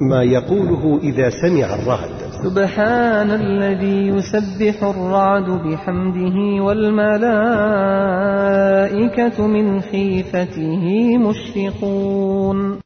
ما يقوله إذا سمع الرعد. سبحان الذي يسبح الرعد بحمده والملائكة من خيفته مشفقون.